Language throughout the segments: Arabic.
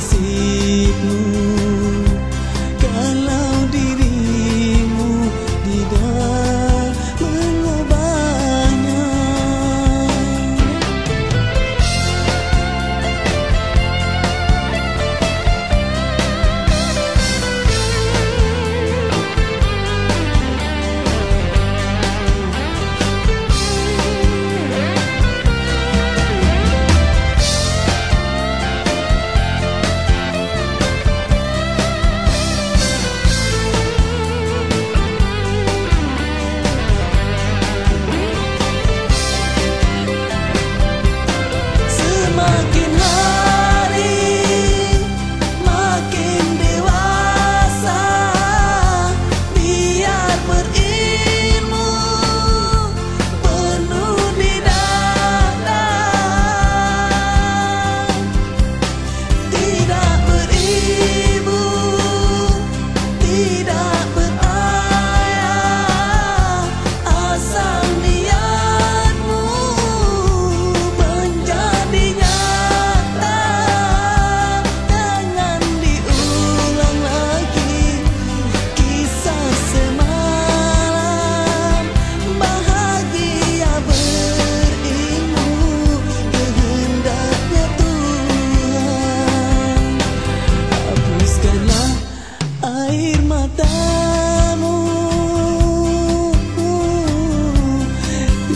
xít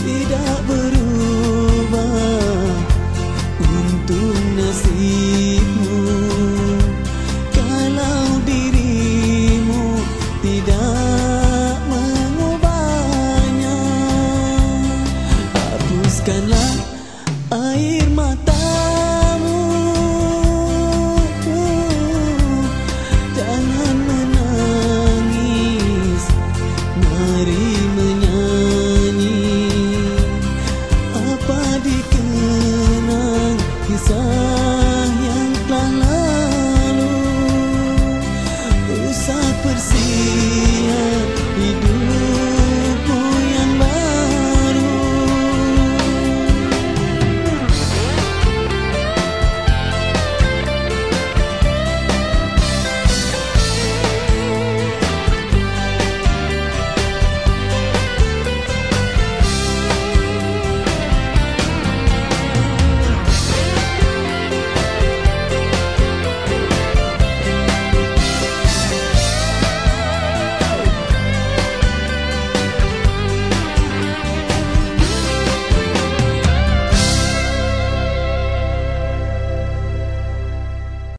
see bikin nang kisah